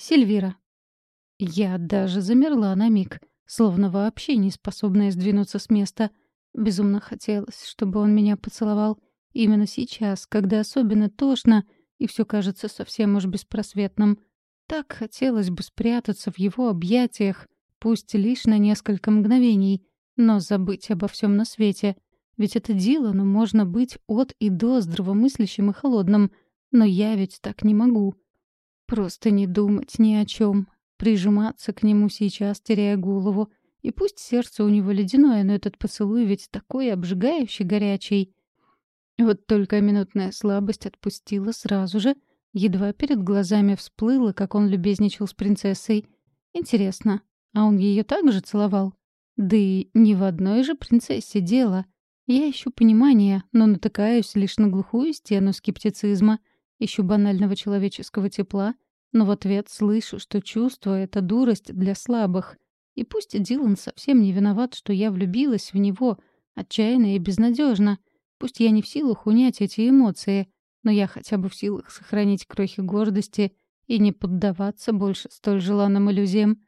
Сильвира. Я даже замерла на миг, словно вообще не способная сдвинуться с места. Безумно хотелось, чтобы он меня поцеловал. Именно сейчас, когда особенно тошно, и все кажется совсем уж беспросветным. Так хотелось бы спрятаться в его объятиях, пусть лишь на несколько мгновений, но забыть обо всем на свете. Ведь это Дилану можно быть от и до здравомыслящим и холодным, но я ведь так не могу. Просто не думать ни о чем, прижиматься к нему сейчас, теряя голову. И пусть сердце у него ледяное, но этот поцелуй ведь такой обжигающий горячий. Вот только минутная слабость отпустила сразу же, едва перед глазами всплыло, как он любезничал с принцессой. Интересно, а он ее также целовал? Да и ни в одной же принцессе дело. Я ищу понимания, но натыкаюсь лишь на глухую стену скептицизма, ищу банального человеческого тепла, но в ответ слышу, что чувство — это дурость для слабых. И пусть Дилан совсем не виноват, что я влюбилась в него, отчаянно и безнадежно. Пусть я не в силах унять эти эмоции, но я хотя бы в силах сохранить крохи гордости и не поддаваться больше столь желанным иллюзиям.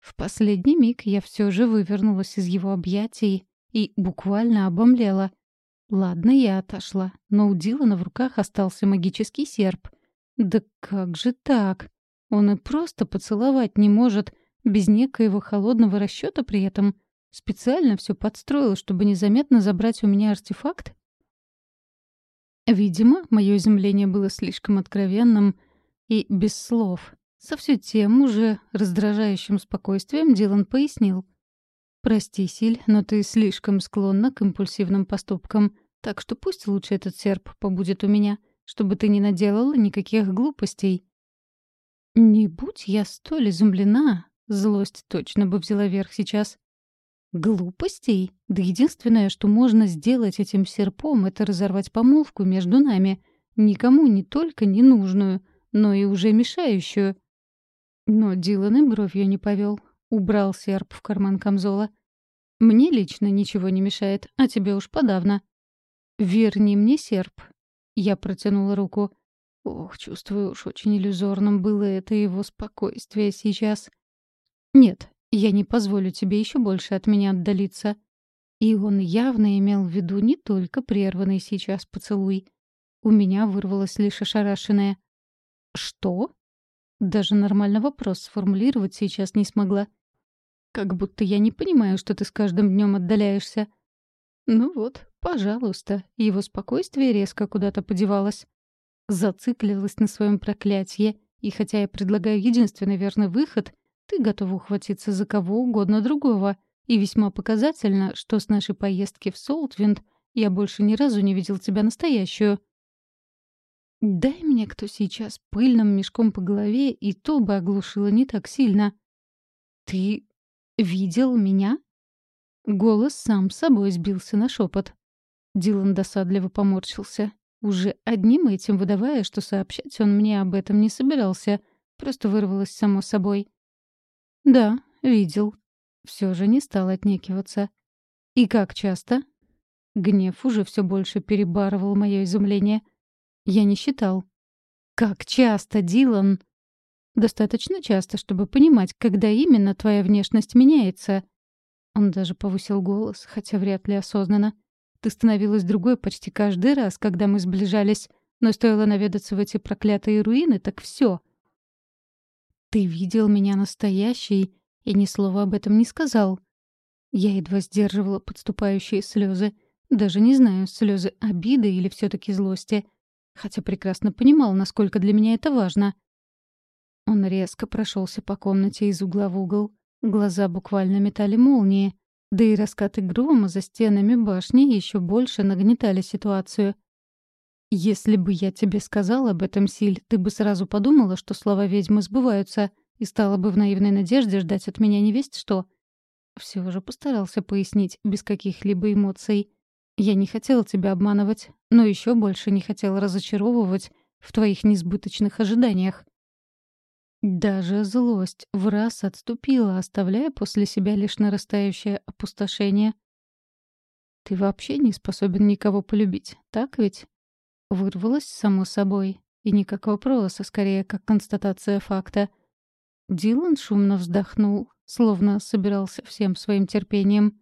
В последний миг я все же вывернулась из его объятий и буквально обомлела. Ладно, я отошла, но у Дилана в руках остался магический серп — да как же так? Он и просто поцеловать не может, без некоего холодного расчета при этом. Специально все подстроил, чтобы незаметно забрать у меня артефакт? Видимо, мое изумление было слишком откровенным и без слов. Со все тем уже раздражающим спокойствием Дилан пояснил. «Прости, Силь, но ты слишком склонна к импульсивным поступкам, так что пусть лучше этот серп побудет у меня чтобы ты не наделала никаких глупостей». Не будь я столь изумлена, злость точно бы взяла верх сейчас. Глупостей? Да единственное, что можно сделать этим серпом, это разорвать помолвку между нами, никому не только не нужную, но и уже мешающую. Но Дилан и бровью не повел, убрал серп в карман камзола. Мне лично ничего не мешает, а тебе уж подавно. Верни мне серп, я протянула руку. Ох, чувствую уж очень иллюзорным было это его спокойствие сейчас. Нет, я не позволю тебе еще больше от меня отдалиться. И он явно имел в виду не только прерванный сейчас поцелуй. У меня вырвалось лишь ошарашенное. «Что?» Даже нормально вопрос сформулировать сейчас не смогла. «Как будто я не понимаю, что ты с каждым днем отдаляешься». Ну вот, пожалуйста, его спокойствие резко куда-то подевалось. Зациклилась на своем проклятии, и хотя я предлагаю единственный верный выход, ты готова ухватиться за кого угодно другого. И весьма показательно, что с нашей поездки в Солтвинд я больше ни разу не видел тебя настоящую. Дай мне кто сейчас пыльным мешком по голове, и то бы оглушило не так сильно. Ты видел меня? Голос сам собой сбился на шепот. Дилан досадливо поморщился. Уже одним этим выдавая, что сообщать он мне об этом не собирался. Просто вырвалось само собой. «Да, видел». Все же не стал отнекиваться. «И как часто?» Гнев уже все больше перебарывал мое изумление. Я не считал. «Как часто, Дилан?» «Достаточно часто, чтобы понимать, когда именно твоя внешность меняется», он даже повысил голос, хотя вряд ли осознанно. «Ты становилась другой почти каждый раз, когда мы сближались, но стоило наведаться в эти проклятые руины, так все. «Ты видел меня настоящей и ни слова об этом не сказал». Я едва сдерживала подступающие слезы. Даже не знаю, слезы обиды или все таки злости. Хотя прекрасно понимал, насколько для меня это важно. Он резко прошелся по комнате из угла в угол. Глаза буквально метали молнии, да и раскаты грома за стенами башни еще больше нагнетали ситуацию. «Если бы я тебе сказал об этом, Силь, ты бы сразу подумала, что слова ведьмы сбываются, и стала бы в наивной надежде ждать от меня невесть что». Все же постарался пояснить без каких-либо эмоций. «Я не хотел тебя обманывать, но еще больше не хотел разочаровывать в твоих несбыточных ожиданиях. Даже злость в раз отступила, оставляя после себя лишь нарастающее опустошение. «Ты вообще не способен никого полюбить, так ведь?» Вырвалось само собой. И не как вопрос, а скорее как констатация факта. Дилан шумно вздохнул, словно собирался всем своим терпением.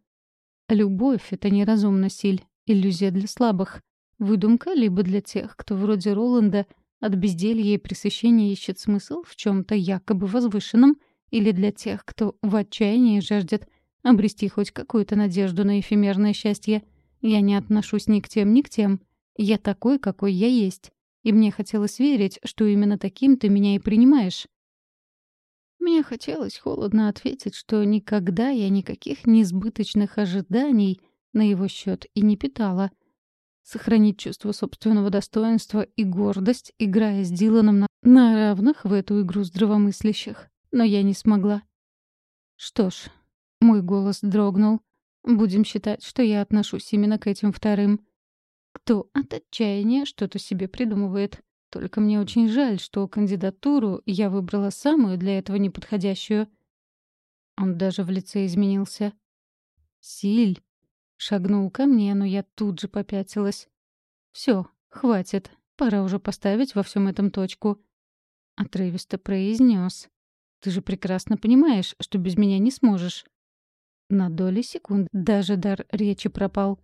Любовь — это неразумно, Силь, иллюзия для слабых. Выдумка либо для тех, кто вроде Роланда от безделья и пресыщения ищет смысл в чем то якобы возвышенном, или для тех, кто в отчаянии жаждет обрести хоть какую-то надежду на эфемерное счастье. Я не отношусь ни к тем, ни к тем. Я такой, какой я есть. И мне хотелось верить, что именно таким ты меня и принимаешь. Мне хотелось холодно ответить, что никогда я никаких несбыточных ожиданий на его счет и не питала. Сохранить чувство собственного достоинства и гордость, играя с Диланом на, на равных в эту игру здравомыслящих. Но я не смогла. Что ж, мой голос дрогнул. Будем считать, что я отношусь именно к этим вторым. Кто от отчаяния что-то себе придумывает. Только мне очень жаль, что кандидатуру я выбрала самую для этого неподходящую. Он даже в лице изменился. «Силь!» Шагнул ко мне, но я тут же попятилась. Все, хватит. Пора уже поставить во всем этом точку. Отрывисто произнес. Ты же прекрасно понимаешь, что без меня не сможешь. На доли секунд даже дар речи пропал.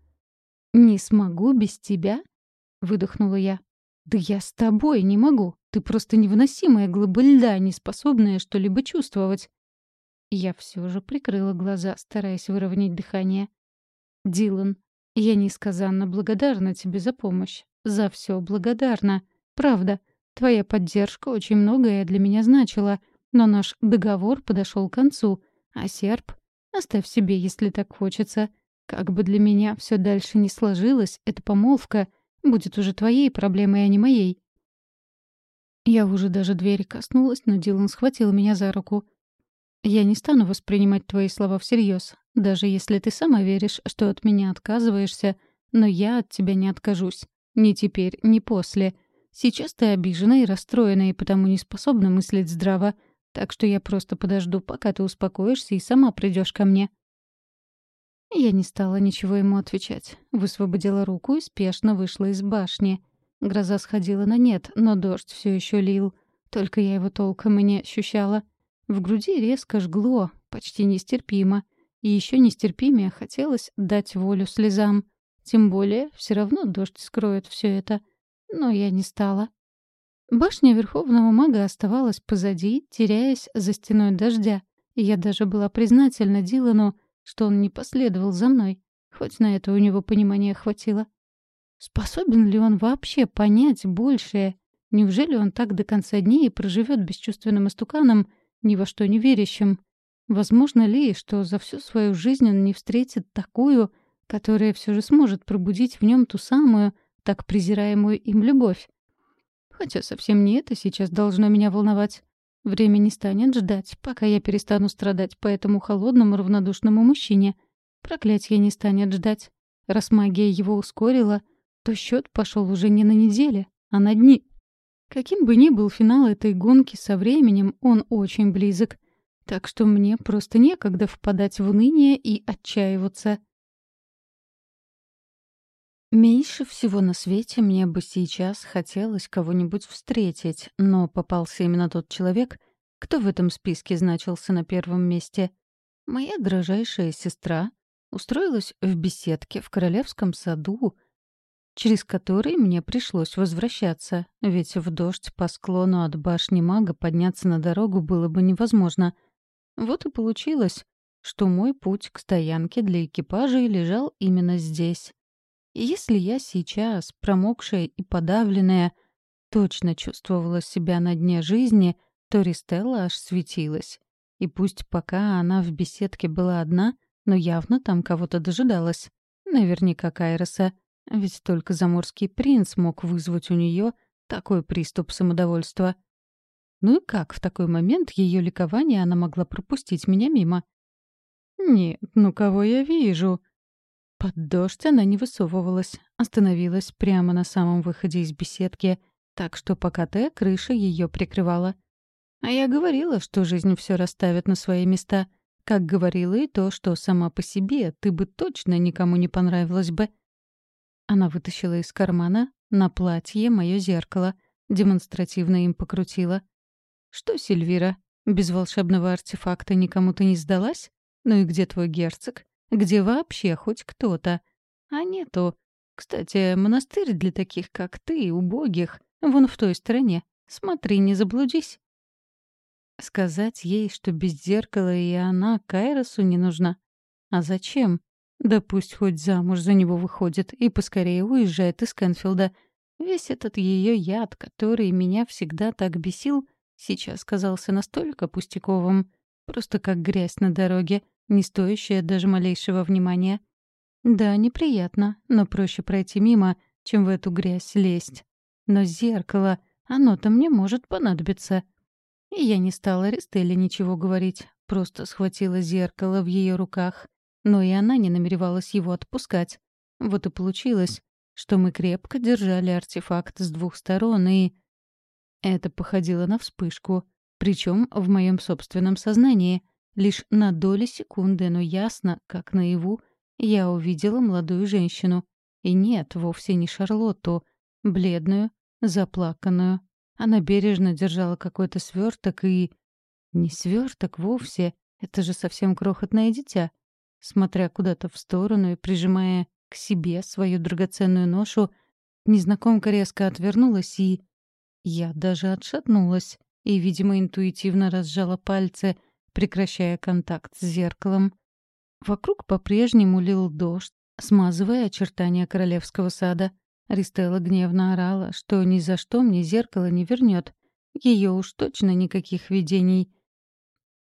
«Не смогу без тебя?» — выдохнула я. «Да я с тобой не могу. Ты просто невыносимая глыба льда, не способная что-либо чувствовать». Я все же прикрыла глаза, стараясь выровнять дыхание. «Дилан, я несказанно благодарна тебе за помощь. За все благодарна. Правда, твоя поддержка очень многое для меня значила, но наш договор подошел к концу, а серп оставь себе, если так хочется. Как бы для меня все дальше не сложилось, эта помолвка — Будет уже твоей проблемой, а не моей. Я уже даже двери коснулась, но Дилан схватил меня за руку. Я не стану воспринимать твои слова всерьез, даже если ты сама веришь, что от меня отказываешься, но я от тебя не откажусь. Ни теперь, ни после. Сейчас ты обижена и расстроена, и потому не способна мыслить здраво, так что я просто подожду, пока ты успокоишься и сама придешь ко мне. Я не стала ничего ему отвечать. Высвободила руку и спешно вышла из башни. Гроза сходила на нет, но дождь все еще лил. Только я его толком и не ощущала. В груди резко жгло, почти нестерпимо. И еще нестерпимее хотелось дать волю слезам. Тем более, все равно дождь скроет все это. Но я не стала. Башня Верховного Мага оставалась позади, теряясь за стеной дождя. И я даже была признательна Дилану, что он не последовал за мной, хоть на это у него понимания хватило. Способен ли он вообще понять большее? Неужели он так до конца дней проживет бесчувственным истуканом, ни во что не верящим? Возможно ли, что за всю свою жизнь он не встретит такую, которая все же сможет пробудить в нем ту самую, так презираемую им любовь? Хотя совсем не это сейчас должно меня волновать. Время не станет ждать, пока я перестану страдать по этому холодному равнодушному мужчине. Проклятье не станет ждать. Раз магия его ускорила, то счет пошел уже не на неделе, а на дни. Каким бы ни был финал этой гонки со временем, он очень близок. Так что мне просто некогда впадать в уныние и отчаиваться. Меньше всего на свете мне бы сейчас хотелось кого-нибудь встретить, но попался именно тот человек, кто в этом списке значился на первом месте. Моя дрожайшая сестра устроилась в беседке в королевском саду, через который мне пришлось возвращаться, ведь в дождь по склону от башни мага подняться на дорогу было бы невозможно. Вот и получилось, что мой путь к стоянке для экипажей лежал именно здесь. И если я сейчас, промокшая и подавленная, точно чувствовала себя на дне жизни, то Ристелла аж светилась. И пусть пока она в беседке была одна, но явно там кого-то дожидалась. Наверняка Кайроса. Ведь только заморский принц мог вызвать у нее такой приступ самодовольства. Ну и как в такой момент ее ликование она могла пропустить меня мимо? «Нет, ну кого я вижу?» Под дождь она не высовывалась, остановилась прямо на самом выходе из беседки, так что покатая крыша ее прикрывала. А я говорила, что жизнь все расставит на свои места. Как говорила и то, что сама по себе ты бы точно никому не понравилась бы. Она вытащила из кармана на платье мое зеркало, демонстративно им покрутила. «Что, Сильвира, Без волшебного артефакта никому ты не сдалась? Ну и где твой герцог? Где вообще хоть кто-то? А нету. Кстати, монастырь для таких, как ты, убогих, вон в той стороне. Смотри, не заблудись. Сказать ей, что без зеркала и она Кайросу не нужна. А зачем? Да пусть хоть замуж за него выходит и поскорее уезжает из Кенфилда. Весь этот ее яд, который меня всегда так бесил, сейчас казался настолько пустяковым, просто как грязь на дороге, не стоящая даже малейшего внимания. Да, неприятно, но проще пройти мимо, чем в эту грязь лезть. Но зеркало, оно-то мне может понадобиться. И я не стала Ристелле ничего говорить, просто схватила зеркало в ее руках. Но и она не намеревалась его отпускать. Вот и получилось, что мы крепко держали артефакт с двух сторон, и... Это походило на вспышку, причем в моем собственном сознании. Лишь на доли секунды, но ясно, как наяву, я увидела молодую женщину. И нет, вовсе не Шарлотту, бледную, заплаканную, она бережно держала какой-то сверток и... Не сверток вовсе, это же совсем крохотное дитя. Смотря куда-то в сторону и прижимая к себе свою драгоценную ношу, незнакомка резко отвернулась и... Я даже отшатнулась и, видимо, интуитивно разжала пальцы, прекращая контакт с зеркалом. Вокруг по-прежнему лил дождь, смазывая очертания королевского сада — Ристелла гневно орала, что ни за что мне зеркало не вернет. Ее уж точно никаких видений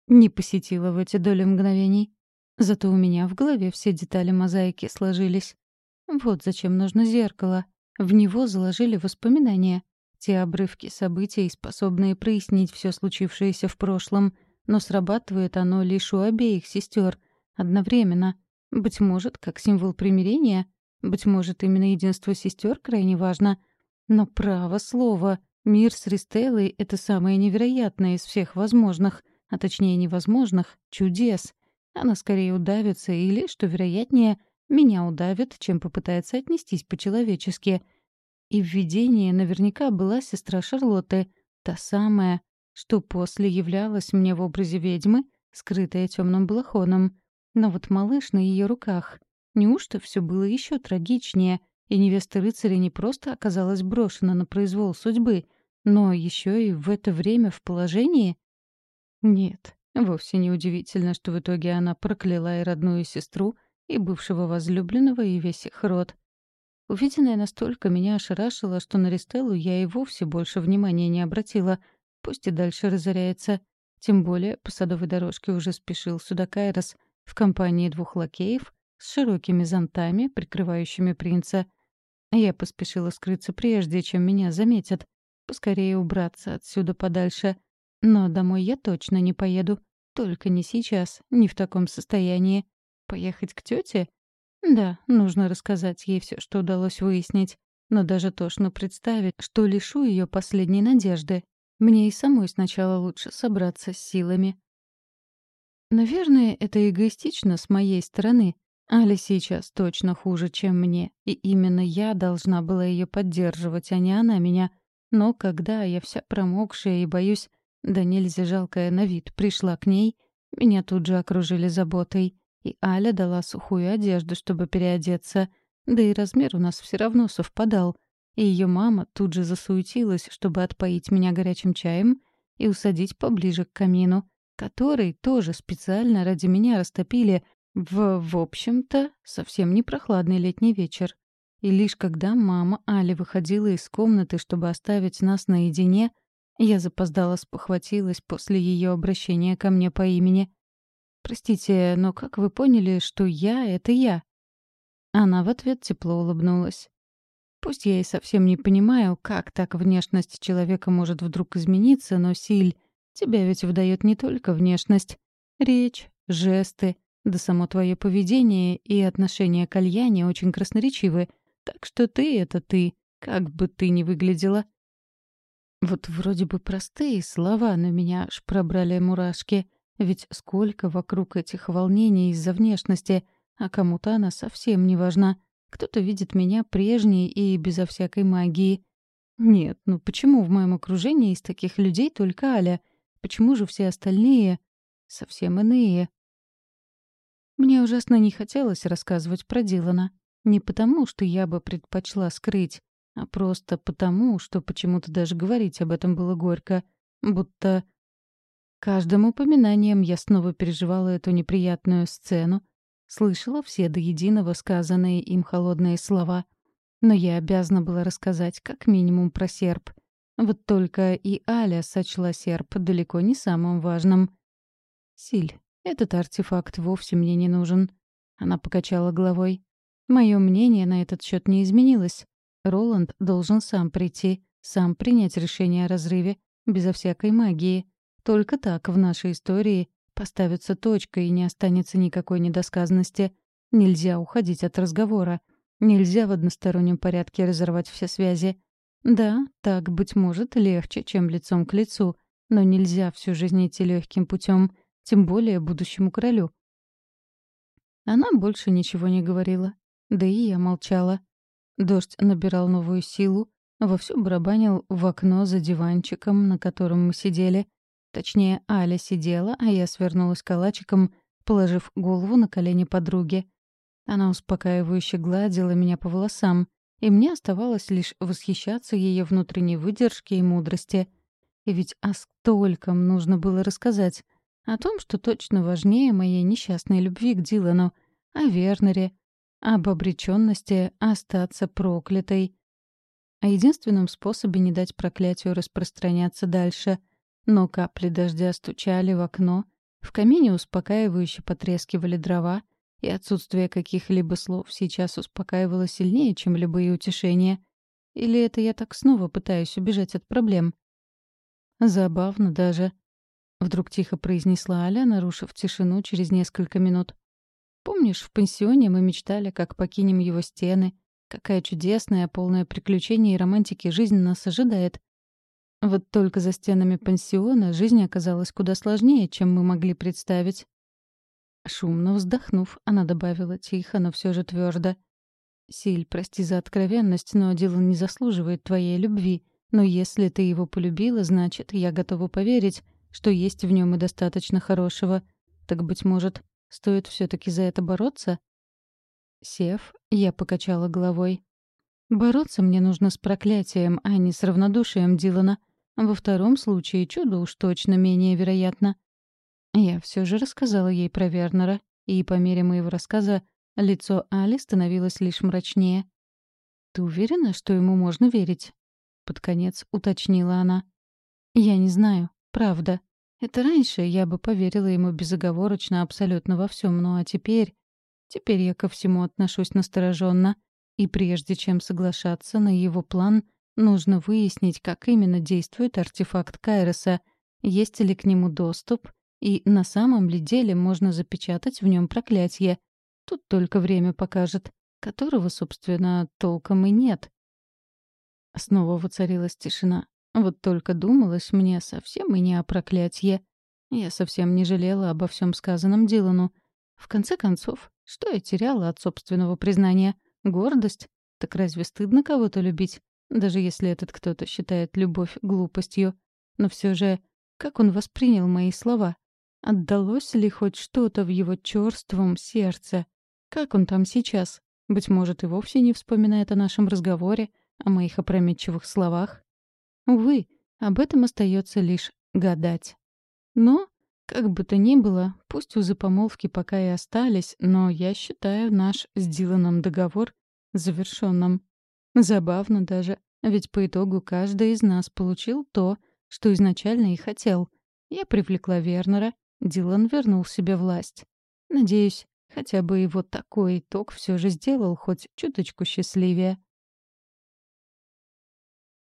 не посетила в эти доли мгновений. Зато у меня в голове все детали мозаики сложились. Вот зачем нужно зеркало. В него заложили воспоминания. Те обрывки событий, способные прояснить все случившееся в прошлом. Но срабатывает оно лишь у обеих сестер одновременно. Быть может, как символ примирения — быть может, именно единство сестер крайне важно. Но право слово, мир с Ристеллой — это самое невероятное из всех возможных, а точнее невозможных, чудес. Она скорее удавится или, что вероятнее, меня удавит, чем попытается отнестись по-человечески. И в видении наверняка была сестра Шарлотты, та самая, что после являлась мне в образе ведьмы, скрытая темным балахоном. Но вот малыш на ее руках — Неужто все было еще трагичнее, и невеста рыцаря не просто оказалась брошена на произвол судьбы, но еще и в это время в положении? Нет, вовсе не удивительно, что в итоге она прокляла и родную сестру, и бывшего возлюбленного, и весь их род. Увиденное настолько меня ошарашило, что на Ристеллу я и вовсе больше внимания не обратила, пусть и дальше разоряется. Тем более по садовой дорожке уже спешил сюда Кайрос в компании двух лакеев с широкими зонтами, прикрывающими принца. Я поспешила скрыться прежде, чем меня заметят. Поскорее убраться отсюда подальше. Но домой я точно не поеду. Только не сейчас, не в таком состоянии. Поехать к тете? Да, нужно рассказать ей все, что удалось выяснить. Но даже тошно представить, что лишу ее последней надежды. Мне и самой сначала лучше собраться с силами. Наверное, это эгоистично с моей стороны Али сейчас точно хуже, чем мне, и именно я должна была ее поддерживать, а не она меня. Но когда я вся промокшая и боюсь, да нельзя жалкая на вид, пришла к ней, меня тут же окружили заботой. И Аля дала сухую одежду, чтобы переодеться. Да и размер у нас все равно совпадал. И ее мама тут же засуетилась, чтобы отпоить меня горячим чаем и усадить поближе к камину, который тоже специально ради меня растопили, в, в общем-то, совсем не прохладный летний вечер. И лишь когда мама Али выходила из комнаты, чтобы оставить нас наедине, я запоздала спохватилась после ее обращения ко мне по имени. «Простите, но как вы поняли, что я — это я?» Она в ответ тепло улыбнулась. Пусть я и совсем не понимаю, как так внешность человека может вдруг измениться, но, Силь, тебя ведь выдает не только внешность. Речь, жесты, да само твое поведение и отношение к Альяне очень красноречивы, так что ты — это ты, как бы ты ни выглядела. Вот вроде бы простые слова, но меня аж пробрали мурашки. Ведь сколько вокруг этих волнений из-за внешности, а кому-то она совсем не важна. Кто-то видит меня прежней и безо всякой магии. Нет, ну почему в моем окружении из таких людей только Аля? Почему же все остальные совсем иные? Мне ужасно не хотелось рассказывать про Дилана. Не потому, что я бы предпочла скрыть, а просто потому, что почему-то даже говорить об этом было горько. Будто каждым упоминанием я снова переживала эту неприятную сцену, слышала все до единого сказанные им холодные слова. Но я обязана была рассказать как минимум про серп. Вот только и Аля сочла серп далеко не самым важным. «Силь, этот артефакт вовсе мне не нужен». Она покачала головой. Мое мнение на этот счет не изменилось. Роланд должен сам прийти, сам принять решение о разрыве, безо всякой магии. Только так в нашей истории поставится точка и не останется никакой недосказанности. Нельзя уходить от разговора. Нельзя в одностороннем порядке разорвать все связи. Да, так, быть может, легче, чем лицом к лицу, но нельзя всю жизнь идти легким путем, тем более будущему королю. Она больше ничего не говорила. Да и я молчала. Дождь набирал новую силу, вовсю барабанил в окно за диванчиком, на котором мы сидели. Точнее, Аля сидела, а я свернулась калачиком, положив голову на колени подруги. Она успокаивающе гладила меня по волосам, и мне оставалось лишь восхищаться ее внутренней выдержке и мудрости. И ведь о стольком нужно было рассказать. О том, что точно важнее моей несчастной любви к Дилану, о Вернере, об обреченности остаться проклятой, о единственном способе не дать проклятию распространяться дальше. Но капли дождя стучали в окно, в камине успокаивающе потрескивали дрова, и отсутствие каких-либо слов сейчас успокаивало сильнее, чем любые утешения. Или это я так снова пытаюсь убежать от проблем? Забавно даже. Вдруг тихо произнесла Аля, нарушив тишину через несколько минут. «Помнишь, в пансионе мы мечтали, как покинем его стены? Какая чудесная, полная приключений и романтики жизнь нас ожидает. Вот только за стенами пансиона жизнь оказалась куда сложнее, чем мы могли представить. Шумно вздохнув, она добавила тихо, но все же твердо. «Силь, прости за откровенность, но Дилан не заслуживает твоей любви. Но если ты его полюбила, значит, я готова поверить, что есть в нем и достаточно хорошего. Так, быть может, стоит все таки за это бороться?» Сев, я покачала головой. «Бороться мне нужно с проклятием, а не с равнодушием Дилана. Во втором случае чудо уж точно менее вероятно. Я все же рассказала ей про Вернера, и по мере моего рассказа лицо Али становилось лишь мрачнее. «Ты уверена, что ему можно верить?» Под конец уточнила она. «Я не знаю. Правда. Это раньше я бы поверила ему безоговорочно абсолютно во всем, ну а теперь... Теперь я ко всему отношусь настороженно, и прежде чем соглашаться на его план, нужно выяснить, как именно действует артефакт Кайроса, есть ли к нему доступ — и на самом ли деле можно запечатать в нем проклятие? Тут только время покажет, которого, собственно, толком и нет. Снова воцарилась тишина. Вот только думалось мне совсем и не о проклятье. Я совсем не жалела обо всем сказанном Дилану. В конце концов, что я теряла от собственного признания? Гордость? Так разве стыдно кого-то любить? Даже если этот кто-то считает любовь глупостью. Но все же, как он воспринял мои слова? Отдалось ли хоть что-то в его черством сердце? Как он там сейчас? Быть может, и вовсе не вспоминает о нашем разговоре, о моих опрометчивых словах? Увы, об этом остается лишь гадать. Но, как бы то ни было, пусть узы помолвки пока и остались, но я считаю наш с Диланом договор завершенным. Забавно даже, ведь по итогу каждый из нас получил то, что изначально и хотел. Я привлекла Вернера, Дилан вернул себе власть. Надеюсь, хотя бы его такой итог все же сделал хоть чуточку счастливее.